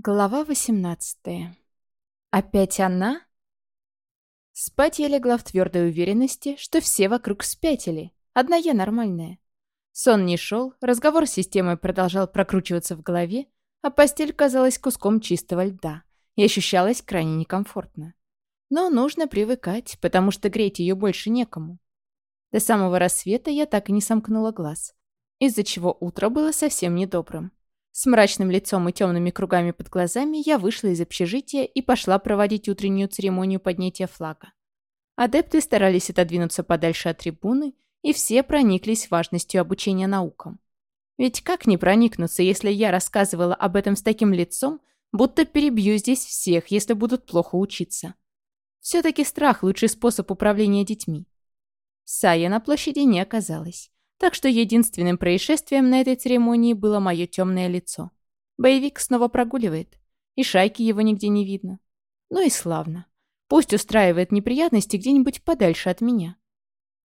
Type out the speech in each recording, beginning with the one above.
Глава 18. Опять она? Спать я легла в твердой уверенности, что все вокруг спятили. Одна я нормальная. Сон не шел, разговор с системой продолжал прокручиваться в голове, а постель казалась куском чистого льда и ощущалась крайне некомфортно. Но нужно привыкать, потому что греть ее больше некому. До самого рассвета я так и не сомкнула глаз, из-за чего утро было совсем недобрым. С мрачным лицом и темными кругами под глазами я вышла из общежития и пошла проводить утреннюю церемонию поднятия флага. Адепты старались отодвинуться подальше от трибуны, и все прониклись важностью обучения наукам. Ведь как не проникнуться, если я рассказывала об этом с таким лицом, будто перебью здесь всех, если будут плохо учиться. Все-таки страх – лучший способ управления детьми. Сая на площади не оказалась. Так что единственным происшествием на этой церемонии было мое темное лицо. Боевик снова прогуливает, и шайки его нигде не видно. Ну и славно. Пусть устраивает неприятности где-нибудь подальше от меня.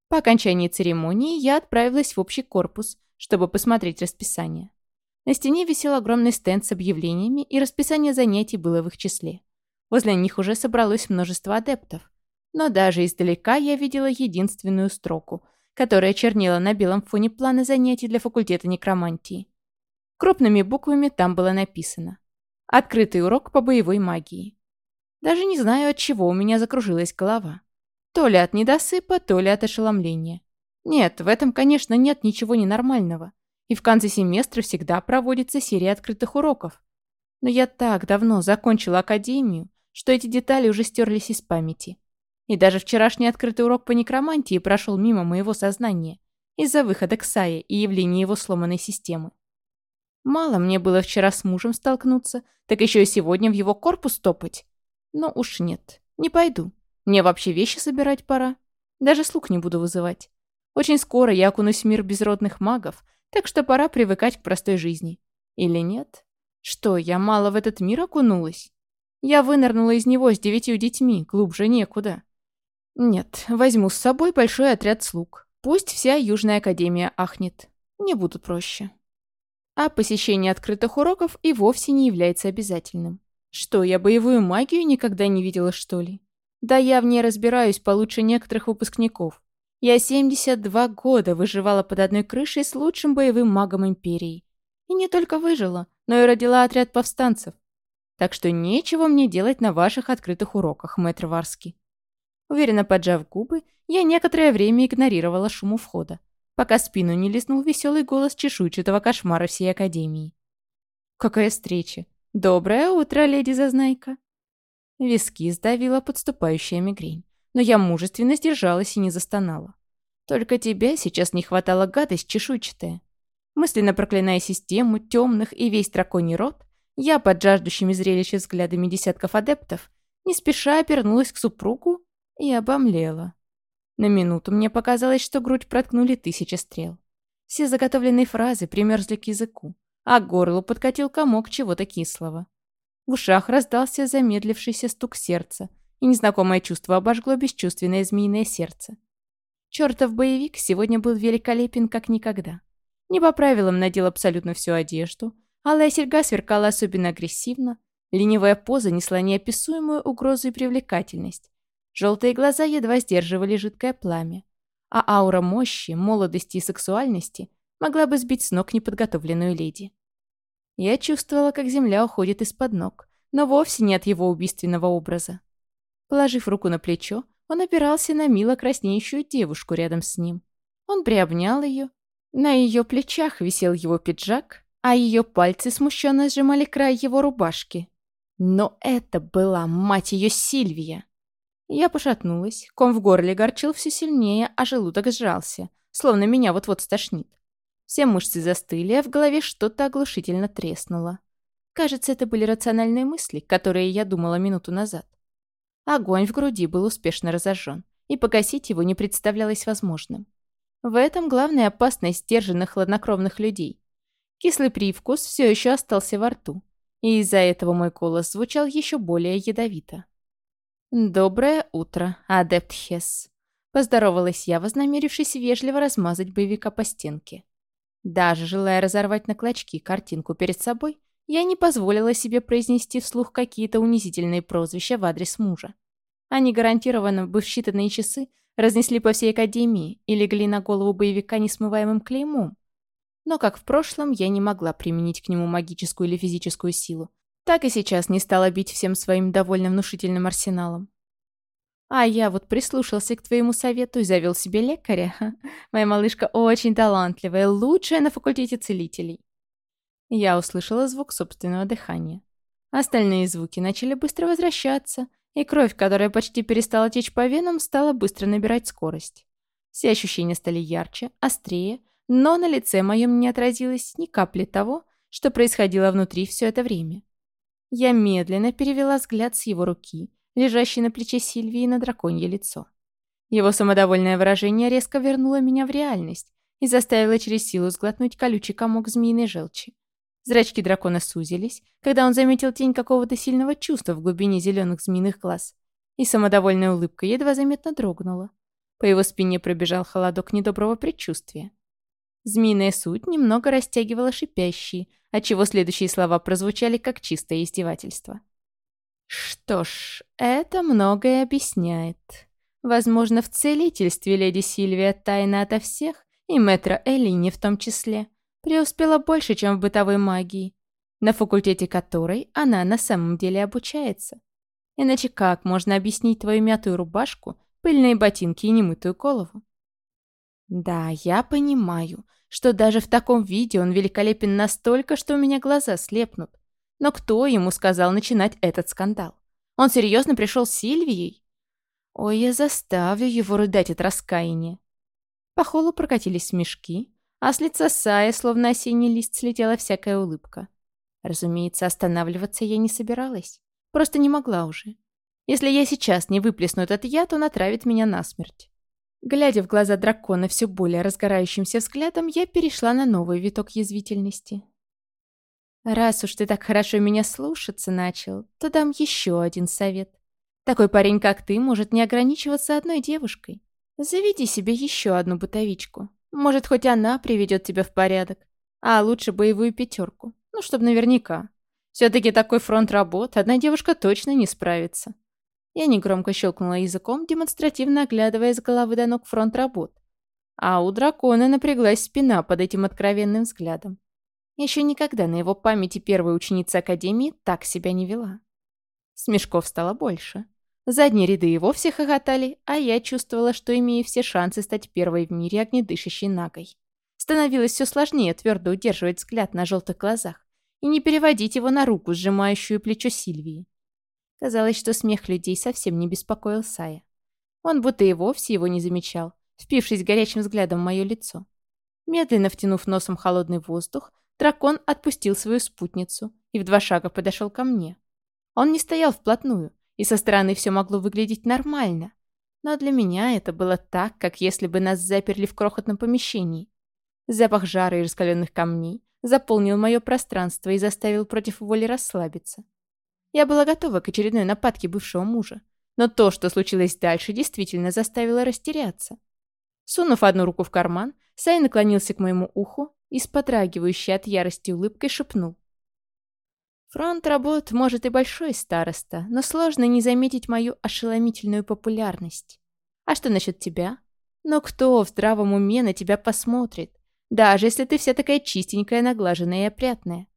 По окончании церемонии я отправилась в общий корпус, чтобы посмотреть расписание. На стене висел огромный стенд с объявлениями, и расписание занятий было в их числе. Возле них уже собралось множество адептов. Но даже издалека я видела единственную строку, которая чернела на белом фоне плана занятий для факультета некромантии. Крупными буквами там было написано «Открытый урок по боевой магии». Даже не знаю, от чего у меня закружилась голова. То ли от недосыпа, то ли от ошеломления. Нет, в этом, конечно, нет ничего ненормального. И в конце семестра всегда проводится серия открытых уроков. Но я так давно закончила академию, что эти детали уже стерлись из памяти. И даже вчерашний открытый урок по некромантии прошел мимо моего сознания из-за выхода Ксая и явления его сломанной системы. Мало мне было вчера с мужем столкнуться, так еще и сегодня в его корпус топать. Но уж нет, не пойду. Мне вообще вещи собирать пора. Даже слуг не буду вызывать. Очень скоро я окунусь в мир безродных магов, так что пора привыкать к простой жизни. Или нет? Что, я мало в этот мир окунулась? Я вынырнула из него с девятью детьми, глубже некуда. Нет, возьму с собой большой отряд слуг. Пусть вся Южная Академия ахнет. Не буду проще. А посещение открытых уроков и вовсе не является обязательным. Что, я боевую магию никогда не видела, что ли? Да я в ней разбираюсь получше некоторых выпускников. Я 72 года выживала под одной крышей с лучшим боевым магом Империи. И не только выжила, но и родила отряд повстанцев. Так что нечего мне делать на ваших открытых уроках, мэтр Варский. Уверенно поджав губы, я некоторое время игнорировала шум у входа, пока спину не лизнул веселый голос чешуйчатого кошмара всей Академии. «Какая встреча! Доброе утро, леди Зазнайка!» Виски сдавила подступающая мигрень, но я мужественно сдержалась и не застонала. «Только тебя сейчас не хватало гадость чешуйчатая». Мысленно проклиная систему, темных и весь драконий род, я под жаждущими зрелища взглядами десятков адептов не спеша обернулась к супругу и обомлела. На минуту мне показалось, что грудь проткнули тысячи стрел. Все заготовленные фразы примерзли к языку, а к горлу подкатил комок чего-то кислого. В ушах раздался замедлившийся стук сердца, и незнакомое чувство обожгло бесчувственное змеиное сердце. Чертов боевик сегодня был великолепен как никогда. Не по правилам надел абсолютно всю одежду, алая серьга сверкала особенно агрессивно, ленивая поза несла неописуемую угрозу и привлекательность, Желтые глаза едва сдерживали жидкое пламя, а аура мощи, молодости и сексуальности могла бы сбить с ног неподготовленную леди. Я чувствовала, как земля уходит из-под ног, но вовсе не от его убийственного образа. Положив руку на плечо, он опирался на мило краснеющую девушку рядом с ним. Он приобнял ее. На ее плечах висел его пиджак, а ее пальцы смущенно сжимали край его рубашки. Но это была, мать ее, Сильвия! Я пошатнулась, ком в горле горчил все сильнее, а желудок сжался, словно меня вот-вот стошнит. Все мышцы застыли, а в голове что-то оглушительно треснуло. Кажется, это были рациональные мысли, которые я думала минуту назад. Огонь в груди был успешно разожжен, и погасить его не представлялось возможным. В этом главная опасность сдержанных хладнокровных людей. Кислый привкус все еще остался во рту, и из-за этого мой голос звучал еще более ядовито. «Доброе утро, адепт Хесс», — поздоровалась я, вознамерившись вежливо размазать боевика по стенке. Даже желая разорвать на клочки картинку перед собой, я не позволила себе произнести вслух какие-то унизительные прозвища в адрес мужа. Они гарантированно бы в считанные часы разнесли по всей Академии и легли на голову боевика несмываемым клеймом. Но, как в прошлом, я не могла применить к нему магическую или физическую силу. Так и сейчас не стала бить всем своим довольно внушительным арсеналом. А я вот прислушался к твоему совету и завел себе лекаря. Моя малышка очень талантливая, лучшая на факультете целителей. Я услышала звук собственного дыхания. Остальные звуки начали быстро возвращаться, и кровь, которая почти перестала течь по венам, стала быстро набирать скорость. Все ощущения стали ярче, острее, но на лице моем не отразилось ни капли того, что происходило внутри все это время. Я медленно перевела взгляд с его руки, лежащей на плече Сильвии, на драконье лицо. Его самодовольное выражение резко вернуло меня в реальность и заставило через силу сглотнуть колючий комок змеиной желчи. Зрачки дракона сузились, когда он заметил тень какого-то сильного чувства в глубине зеленых змеиных глаз, и самодовольная улыбка едва заметно дрогнула. По его спине пробежал холодок недоброго предчувствия. Змеиная суть немного растягивала шипящие, отчего следующие слова прозвучали как чистое издевательство. «Что ж, это многое объясняет. Возможно, в целительстве леди Сильвия тайна ото всех, и мэтра Элини в том числе преуспела больше, чем в бытовой магии, на факультете которой она на самом деле обучается. Иначе как можно объяснить твою мятую рубашку, пыльные ботинки и немытую голову? Да, я понимаю, что даже в таком виде он великолепен настолько, что у меня глаза слепнут. Но кто ему сказал начинать этот скандал? Он серьезно пришел с Сильвией? Ой, я заставлю его рыдать от раскаяния. По холу прокатились смешки, а с лица Сая, словно осенний лист, слетела всякая улыбка. Разумеется, останавливаться я не собиралась. Просто не могла уже. Если я сейчас не выплесну этот яд, он отравит меня насмерть. Глядя в глаза дракона все более разгорающимся взглядом, я перешла на новый виток язвительности. «Раз уж ты так хорошо меня слушаться начал, то дам еще один совет. Такой парень, как ты, может не ограничиваться одной девушкой. Заведи себе еще одну бытовичку. Может, хоть она приведет тебя в порядок. А лучше боевую пятерку. Ну, чтобы наверняка. Все-таки такой фронт работ одна девушка точно не справится. Я негромко щелкнула языком, демонстративно оглядывая с головы до ног фронт работ. А у дракона напряглась спина под этим откровенным взглядом. Еще никогда на его памяти первая ученица Академии так себя не вела. Смешков стало больше. Задние ряды и вовсе хохотали, а я чувствовала, что имею все шансы стать первой в мире огнедышащей нагой. Становилось все сложнее твердо удерживать взгляд на желтых глазах и не переводить его на руку, сжимающую плечо Сильвии. Казалось, что смех людей совсем не беспокоил Сая. Он будто и вовсе его не замечал, впившись горячим взглядом в мое лицо. Медленно втянув носом холодный воздух, дракон отпустил свою спутницу и в два шага подошел ко мне. Он не стоял вплотную, и со стороны все могло выглядеть нормально. Но для меня это было так, как если бы нас заперли в крохотном помещении. Запах жара и раскаленных камней заполнил мое пространство и заставил против воли расслабиться. Я была готова к очередной нападке бывшего мужа, но то, что случилось дальше, действительно заставило растеряться. Сунув одну руку в карман, Сай наклонился к моему уху и с подрагивающей от ярости улыбкой шепнул. Фронт работ может и большой староста, но сложно не заметить мою ошеломительную популярность. А что насчет тебя? Но кто в здравом уме на тебя посмотрит, даже если ты вся такая чистенькая, наглаженная и опрятная?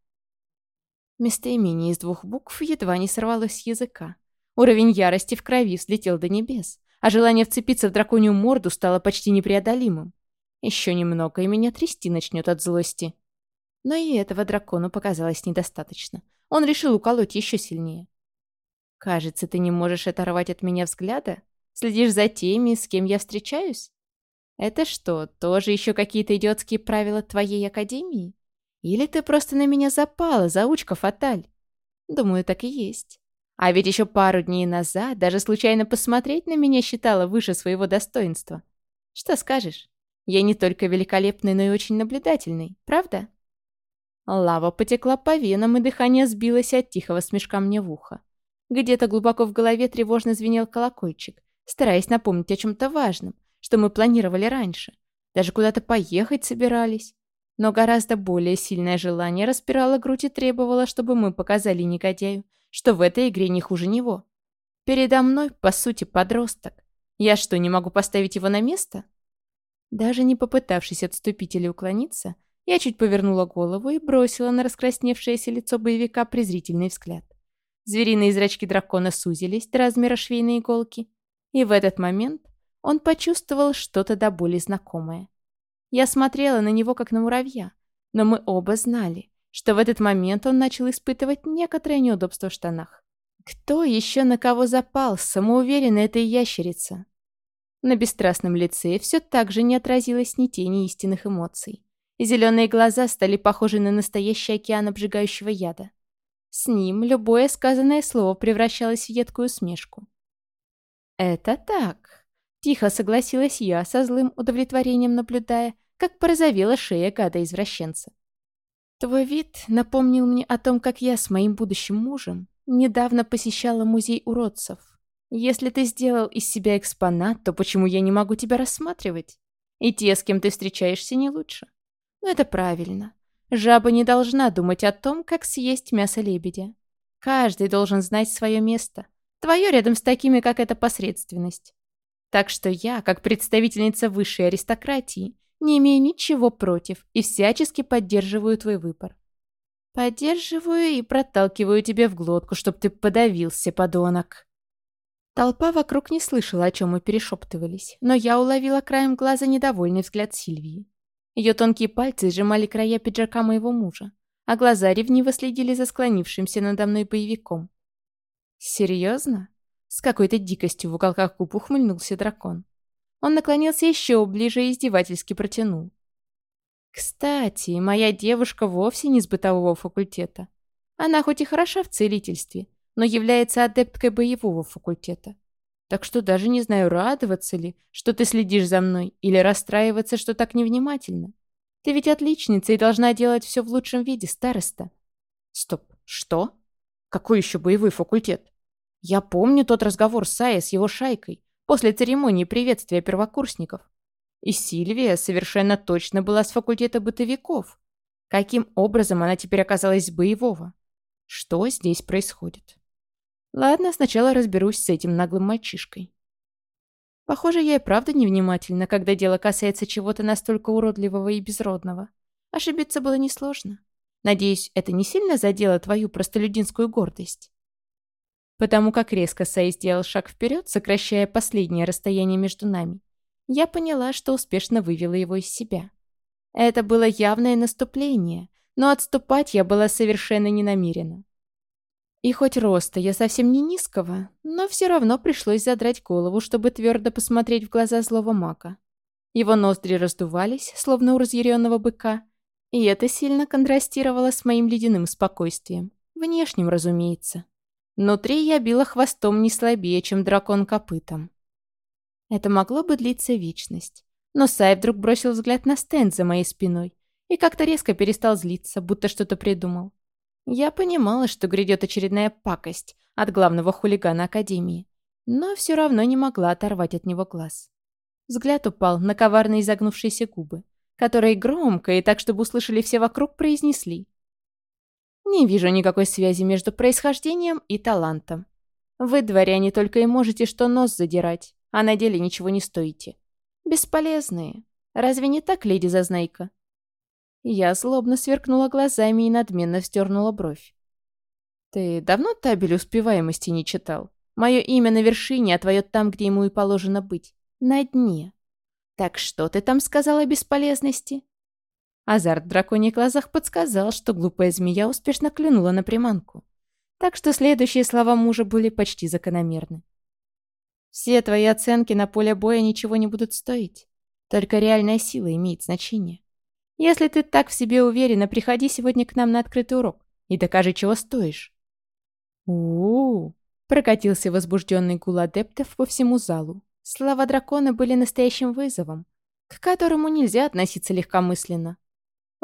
Местоимение из двух букв едва не сорвалось с языка. Уровень ярости в крови взлетел до небес, а желание вцепиться в драконью морду стало почти непреодолимым. Еще немного, и меня трясти начнет от злости. Но и этого дракону показалось недостаточно. Он решил уколоть еще сильнее. «Кажется, ты не можешь оторвать от меня взгляда? Следишь за теми, с кем я встречаюсь? Это что, тоже еще какие-то идиотские правила твоей академии? Или ты просто на меня запала, заучка Фаталь?» Думаю, так и есть. А ведь еще пару дней назад даже случайно посмотреть на меня считала выше своего достоинства. Что скажешь? Я не только великолепный, но и очень наблюдательный, правда? Лава потекла по венам, и дыхание сбилось от тихого смешка мне в ухо. Где-то глубоко в голове тревожно звенел колокольчик, стараясь напомнить о чем-то важном, что мы планировали раньше. Даже куда-то поехать собирались. Но гораздо более сильное желание распирало грудь и требовало, чтобы мы показали негодяю, что в этой игре не хуже него. Передо мной, по сути, подросток. Я что, не могу поставить его на место? Даже не попытавшись отступить или уклониться, я чуть повернула голову и бросила на раскрасневшееся лицо боевика презрительный взгляд. Звериные зрачки дракона сузились до размера швейной иголки, и в этот момент он почувствовал что-то до боли знакомое. Я смотрела на него, как на муравья, но мы оба знали, что в этот момент он начал испытывать некоторое неудобство в штанах. Кто еще на кого запал, самоуверенная эта ящерица? На бесстрастном лице все так же не отразилось ни тени истинных эмоций. Зеленые глаза стали похожи на настоящий океан обжигающего яда. С ним любое сказанное слово превращалось в едкую смешку. «Это так», — тихо согласилась я, со злым удовлетворением наблюдая, как порозовела шея гада-извращенца. «Твой вид напомнил мне о том, как я с моим будущим мужем недавно посещала музей уродцев. Если ты сделал из себя экспонат, то почему я не могу тебя рассматривать? И те, с кем ты встречаешься, не лучше. Но это правильно. Жаба не должна думать о том, как съесть мясо лебедя. Каждый должен знать свое место. Твое рядом с такими, как эта посредственность. Так что я, как представительница высшей аристократии, не имею ничего против и всячески поддерживаю твой выбор. Поддерживаю и проталкиваю тебе в глотку, чтоб ты подавился, подонок. Толпа вокруг не слышала, о чем мы перешептывались, но я уловила краем глаза недовольный взгляд Сильвии. Ее тонкие пальцы сжимали края пиджака моего мужа, а глаза ревниво следили за склонившимся надо мной боевиком. «Серьезно?» С какой-то дикостью в уголках губ ухмыльнулся дракон. Он наклонился еще ближе и издевательски протянул. «Кстати, моя девушка вовсе не с бытового факультета. Она хоть и хороша в целительстве, но является адепткой боевого факультета. Так что даже не знаю, радоваться ли, что ты следишь за мной, или расстраиваться, что так невнимательно. Ты ведь отличница и должна делать все в лучшем виде, староста. Стоп, что? Какой еще боевой факультет? Я помню тот разговор с Ая с его шайкой после церемонии приветствия первокурсников. И Сильвия совершенно точно была с факультета бытовиков. Каким образом она теперь оказалась боевого? Что здесь происходит? Ладно, сначала разберусь с этим наглым мальчишкой. Похоже, я и правда невнимательна, когда дело касается чего-то настолько уродливого и безродного. Ошибиться было несложно. Надеюсь, это не сильно задело твою простолюдинскую гордость. Потому как резко Сай сделал шаг вперед, сокращая последнее расстояние между нами, я поняла, что успешно вывела его из себя. Это было явное наступление, но отступать я была совершенно не намерена. И хоть роста я совсем не низкого, но все равно пришлось задрать голову, чтобы твердо посмотреть в глаза злого мака. Его ноздри раздувались, словно у разъяренного быка, и это сильно контрастировало с моим ледяным спокойствием. Внешним, разумеется. Внутри я била хвостом не слабее, чем дракон копытом. Это могло бы длиться вечность. Но Сай вдруг бросил взгляд на стенд за моей спиной и как-то резко перестал злиться, будто что-то придумал. Я понимала, что грядет очередная пакость от главного хулигана Академии, но все равно не могла оторвать от него глаз. Взгляд упал на коварно изогнувшиеся губы, которые громко и так, чтобы услышали все вокруг, произнесли. «Не вижу никакой связи между происхождением и талантом. Вы, дворяне, только и можете что нос задирать, а на деле ничего не стоите. Бесполезные. Разве не так, леди Зазнайка?» Я злобно сверкнула глазами и надменно вздернула бровь. «Ты давно табель успеваемости не читал? Мое имя на вершине, а твое там, где ему и положено быть. На дне. Так что ты там сказала о бесполезности?» Азарт в драконьих глазах подсказал, что глупая змея успешно клюнула на приманку. Так что следующие слова мужа были почти закономерны. «Все твои оценки на поле боя ничего не будут стоить. Только реальная сила имеет значение. Если ты так в себе уверена, приходи сегодня к нам на открытый урок и докажи, чего стоишь». «У-у-у!» — прокатился возбужденный гул адептов по всему залу. Слова дракона были настоящим вызовом, к которому нельзя относиться легкомысленно.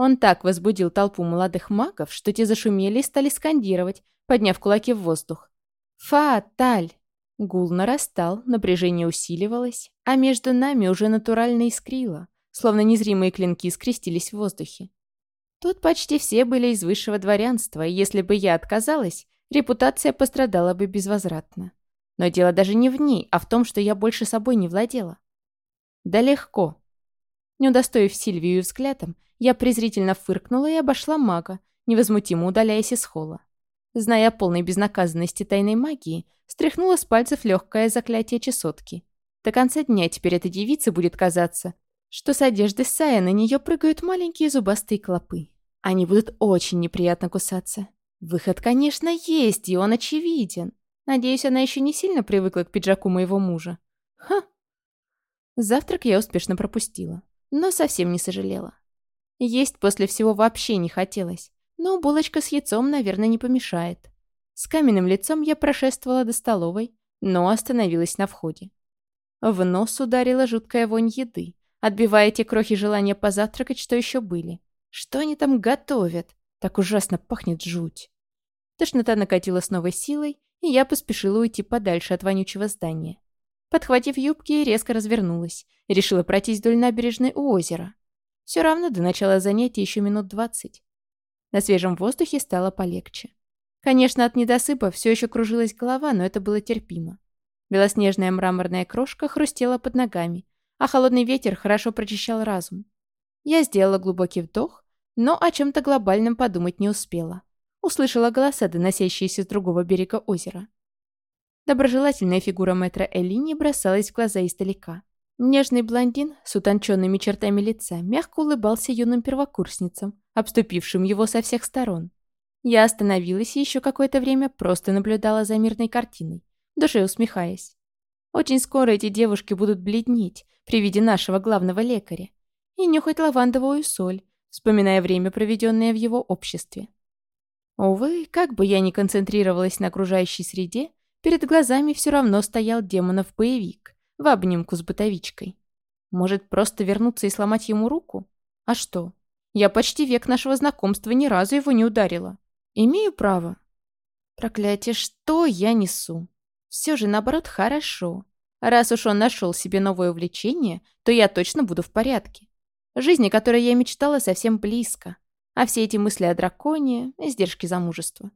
Он так возбудил толпу молодых магов, что те зашумели и стали скандировать, подняв кулаки в воздух. «Фаталь!» Гул нарастал, напряжение усиливалось, а между нами уже натурально искрило словно незримые клинки скрестились в воздухе. Тут почти все были из высшего дворянства, и если бы я отказалась, репутация пострадала бы безвозвратно. Но дело даже не в ней, а в том, что я больше собой не владела. Да легко. Не удостоив Сильвию взглядом, я презрительно фыркнула и обошла мага, невозмутимо удаляясь из холла. Зная о полной безнаказанности тайной магии, стряхнула с пальцев легкое заклятие чесотки. До конца дня теперь этой девице будет казаться, что с одежды Сая на нее прыгают маленькие зубастые клопы. Они будут очень неприятно кусаться. Выход, конечно, есть, и он очевиден. Надеюсь, она еще не сильно привыкла к пиджаку моего мужа. Ха! Завтрак я успешно пропустила, но совсем не сожалела. Есть после всего вообще не хотелось, но булочка с яйцом, наверное, не помешает. С каменным лицом я прошествовала до столовой, но остановилась на входе. В нос ударила жуткая вонь еды, отбивая те крохи желания позавтракать, что еще были. Что они там готовят? Так ужасно пахнет жуть. Тошнота накатила с новой силой, и я поспешила уйти подальше от вонючего здания. Подхватив юбки, резко развернулась решила пройтись вдоль набережной у озера. Все равно до начала занятия еще минут двадцать. На свежем воздухе стало полегче. Конечно, от недосыпа все еще кружилась голова, но это было терпимо. Белоснежная мраморная крошка хрустела под ногами, а холодный ветер хорошо прочищал разум. Я сделала глубокий вдох, но о чем-то глобальном подумать не успела. Услышала голоса, доносящиеся с другого берега озера. Доброжелательная фигура мэтра Элини бросалась в глаза издалека. Нежный блондин с утонченными чертами лица мягко улыбался юным первокурсницам, обступившим его со всех сторон. Я остановилась и еще какое-то время просто наблюдала за мирной картиной, душе усмехаясь. Очень скоро эти девушки будут бледнеть при виде нашего главного лекаря и нюхать лавандовую соль, вспоминая время, проведенное в его обществе. Увы, как бы я ни концентрировалась на окружающей среде, перед глазами все равно стоял демонов-боевик в обнимку с бытовичкой. Может, просто вернуться и сломать ему руку? А что? Я почти век нашего знакомства ни разу его не ударила. Имею право. Проклятие, что я несу? Все же, наоборот, хорошо. Раз уж он нашел себе новое увлечение, то я точно буду в порядке. Жизнь, о которой я мечтала, совсем близко. А все эти мысли о драконе — издержки замужества.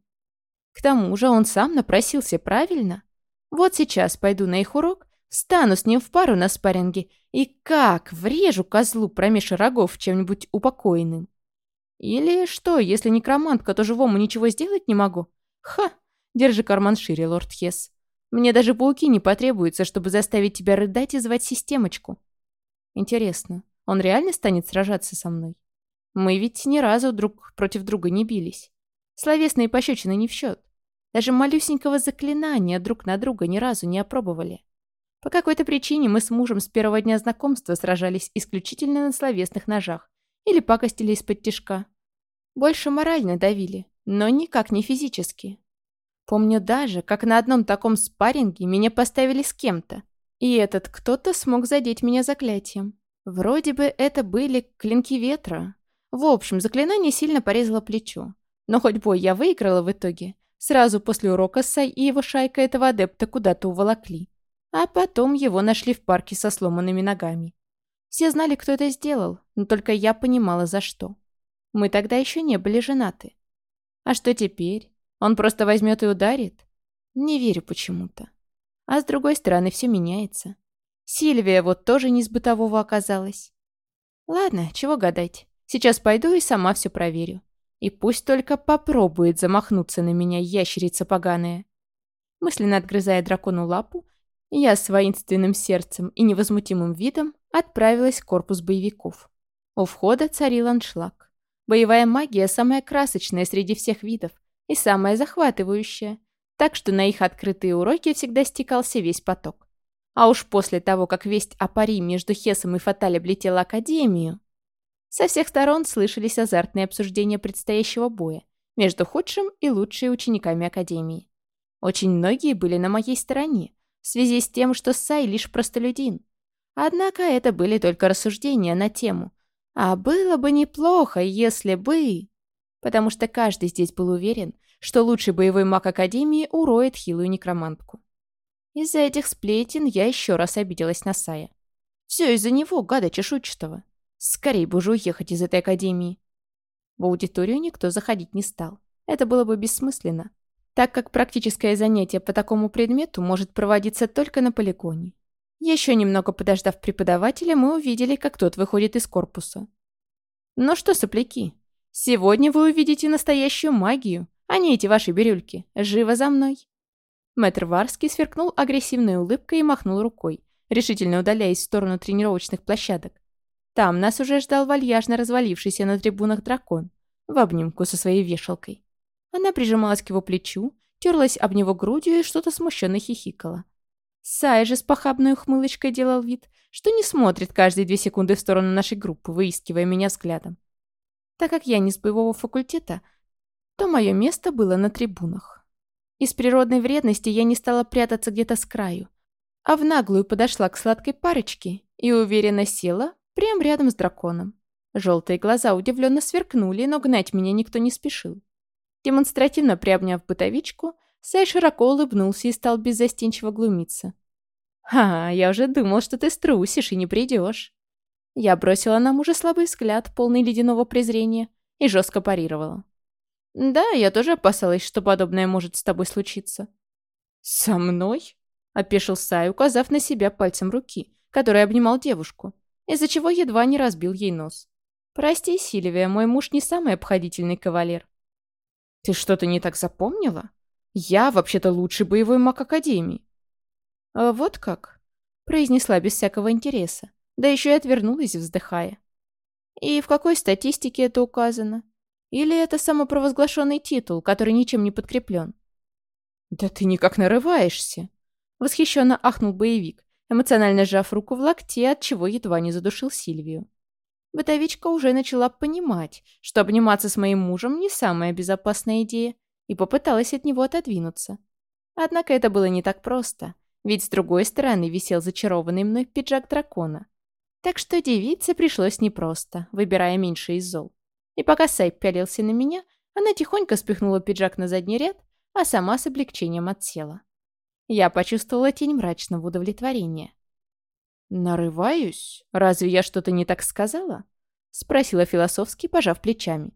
К тому же он сам напросился, правильно? Вот сейчас пойду на их урок, стану с ним в пару на спарринге и как врежу козлу промеж рогов чем-нибудь упокоенным. Или что, если некромантка, то живому ничего сделать не могу? Ха! Держи карман шире, лорд Хес. Мне даже пауки не потребуются, чтобы заставить тебя рыдать и звать системочку. Интересно, он реально станет сражаться со мной? Мы ведь ни разу друг против друга не бились. Словесные пощечины не в счет. Даже малюсенького заклинания друг на друга ни разу не опробовали. По какой-то причине мы с мужем с первого дня знакомства сражались исключительно на словесных ножах или пакостили из-под тишка. Больше морально давили, но никак не физически. Помню даже, как на одном таком спарринге меня поставили с кем-то, и этот кто-то смог задеть меня заклятием. Вроде бы это были клинки ветра, в общем, заклинание сильно порезало плечо. Но хоть бой я выиграла в итоге. Сразу после урока Сай и его шайка этого адепта куда-то уволокли. А потом его нашли в парке со сломанными ногами. Все знали, кто это сделал, но только я понимала, за что. Мы тогда еще не были женаты. А что теперь? Он просто возьмет и ударит? Не верю почему-то. А с другой стороны, все меняется. Сильвия вот тоже не с бытового оказалась. Ладно, чего гадать. Сейчас пойду и сама все проверю. И пусть только попробует замахнуться на меня ящерица поганая. Мысленно отгрызая дракону лапу, я с воинственным сердцем и невозмутимым видом отправилась в корпус боевиков. У входа царил аншлаг. Боевая магия самая красочная среди всех видов и самая захватывающая, так что на их открытые уроки всегда стекался весь поток. А уж после того, как весть о пари между Хесом и Фаталь облетела Академию, со всех сторон слышались азартные обсуждения предстоящего боя между худшим и лучшими учениками Академии. Очень многие были на моей стороне, в связи с тем, что Сай лишь простолюдин. Однако это были только рассуждения на тему «А было бы неплохо, если бы...» Потому что каждый здесь был уверен, что лучший боевой маг Академии уроет хилую некромантку. Из-за этих сплетен я еще раз обиделась на Сая. Все из-за него, гада чешуйчатого. Скорей бы уже уехать из этой академии. В аудиторию никто заходить не стал. Это было бы бессмысленно, так как практическое занятие по такому предмету может проводиться только на полигоне. Еще немного подождав преподавателя, мы увидели, как тот выходит из корпуса. «Ну что, сопляки, сегодня вы увидите настоящую магию, а не эти ваши бирюльки. Живо за мной!» Мэтр Варский сверкнул агрессивной улыбкой и махнул рукой, решительно удаляясь в сторону тренировочных площадок. Там нас уже ждал вальяжно развалившийся на трибунах дракон в обнимку со своей вешалкой. Она прижималась к его плечу, терлась об него грудью и что-то смущенно хихикала. Сай же с похабной ухмылочкой делал вид, что не смотрит каждые две секунды в сторону нашей группы, выискивая меня взглядом. Так как я не с боевого факультета, то мое место было на трибунах. Из природной вредности я не стала прятаться где-то с краю, а в наглую подошла к сладкой парочке и уверенно села прямо рядом с драконом. Желтые глаза удивленно сверкнули, но гнать меня никто не спешил. Демонстративно приобняв бытовичку, Сай широко улыбнулся и стал беззастенчиво глумиться. «Ха, я уже думал, что ты струсишь и не придешь». Я бросила на мужа слабый взгляд, полный ледяного презрения, и жестко парировала. «Да, я тоже опасалась, что подобное может с тобой случиться». «Со мной?» — опешил Сай, указав на себя пальцем руки, который обнимал девушку из-за чего едва не разбил ей нос. «Прости, Сильвия, мой муж не самый обходительный кавалер». «Ты что-то не так запомнила? Я вообще-то лучший боевой маг Академии». «А вот как?» — произнесла без всякого интереса, да еще и отвернулась, вздыхая. «И в какой статистике это указано? Или это самопровозглашенный титул, который ничем не подкреплен?» «Да ты никак нарываешься!» — восхищенно ахнул боевик, эмоционально сжав руку в локте, от чего едва не задушил Сильвию. Бытовичка уже начала понимать, что обниматься с моим мужем не самая безопасная идея, и попыталась от него отодвинуться. Однако это было не так просто, ведь с другой стороны висел зачарованный мной пиджак дракона. Так что девице пришлось непросто, выбирая меньше из зол. И пока Сайп пялился на меня, она тихонько спихнула пиджак на задний ряд, а сама с облегчением отсела. Я почувствовала тень мрачного удовлетворения. «Нарываюсь? Разве я что-то не так сказала?» — спросила философски, пожав плечами.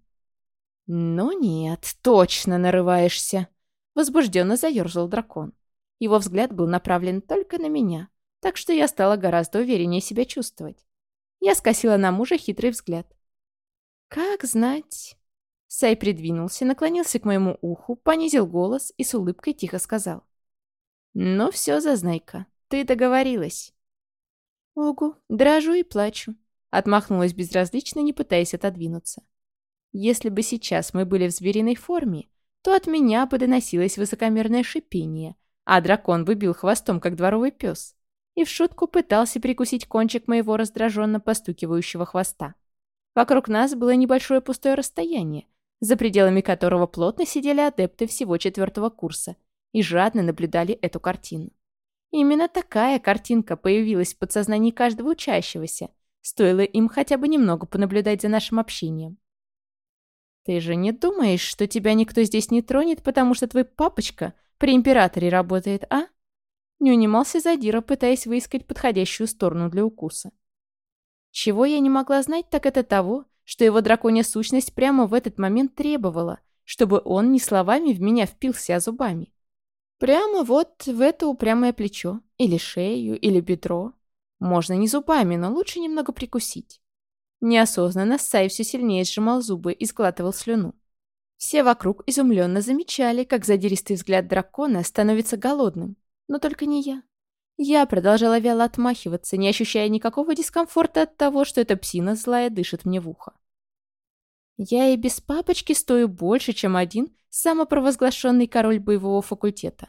«Ну нет, точно нарываешься!» — возбужденно заерзал дракон. Его взгляд был направлен только на меня, так что я стала гораздо увереннее себя чувствовать. Я скосила на мужа хитрый взгляд. «Как знать...» Сай придвинулся, наклонился к моему уху, понизил голос и с улыбкой тихо сказал. «Ну все, Зазнайка, ты договорилась». «Огу, дрожу и плачу», — отмахнулась безразлично, не пытаясь отодвинуться. «Если бы сейчас мы были в звериной форме, то от меня бы доносилось высокомерное шипение, а дракон бы бил хвостом, как дворовый пес, и в шутку пытался прикусить кончик моего раздраженно постукивающего хвоста. Вокруг нас было небольшое пустое расстояние, за пределами которого плотно сидели адепты всего четвертого курса — и жадно наблюдали эту картину. Именно такая картинка появилась в подсознании каждого учащегося, стоило им хотя бы немного понаблюдать за нашим общением. «Ты же не думаешь, что тебя никто здесь не тронет, потому что твой папочка при императоре работает, а?» Не унимался Задира, пытаясь выискать подходящую сторону для укуса. Чего я не могла знать, так это того, что его драконья сущность прямо в этот момент требовала, чтобы он не словами в меня впился, а зубами. Прямо вот в это упрямое плечо, или шею, или бедро. Можно не зубами, но лучше немного прикусить. Неосознанно Сай все сильнее сжимал зубы и сглатывал слюну. Все вокруг изумленно замечали, как задиристый взгляд дракона становится голодным. Но только не я. Я продолжала вяло отмахиваться, не ощущая никакого дискомфорта от того, что эта псина злая дышит мне в ухо. Я и без папочки стою больше, чем один самопровозглашенный король боевого факультета.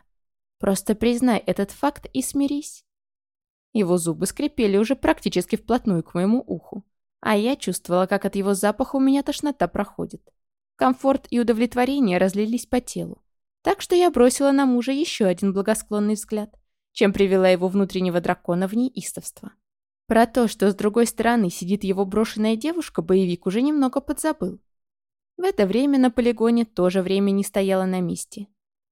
Просто признай этот факт и смирись. Его зубы скрипели уже практически вплотную к моему уху, а я чувствовала, как от его запаха у меня тошнота проходит. Комфорт и удовлетворение разлились по телу. Так что я бросила на мужа еще один благосклонный взгляд, чем привела его внутреннего дракона в неистовство. Про то, что с другой стороны сидит его брошенная девушка, боевик уже немного подзабыл. В это время на полигоне тоже время не стояло на месте.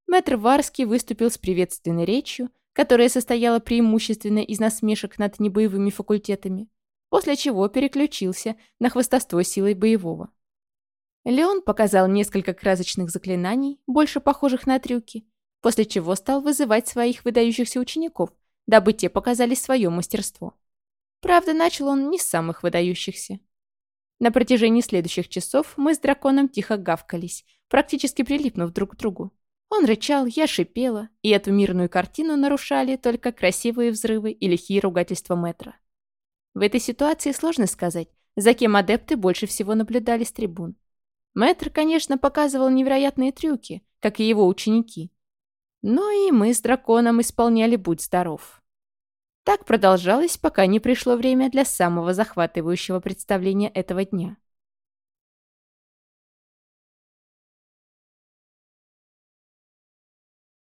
Мэтр Варский выступил с приветственной речью, которая состояла преимущественно из насмешек над небоевыми факультетами, после чего переключился на хвостовство силой боевого. Леон показал несколько красочных заклинаний, больше похожих на трюки, после чего стал вызывать своих выдающихся учеников, дабы те показали свое мастерство. Правда, начал он не с самых выдающихся. На протяжении следующих часов мы с драконом тихо гавкались, практически прилипнув друг к другу. Он рычал, я шипела, и эту мирную картину нарушали только красивые взрывы и лихие ругательства метра. В этой ситуации сложно сказать, за кем адепты больше всего наблюдали с трибун. Мэтр, конечно, показывал невероятные трюки, как и его ученики. Но и мы с драконом исполняли «Будь здоров». Так продолжалось, пока не пришло время для самого захватывающего представления этого дня.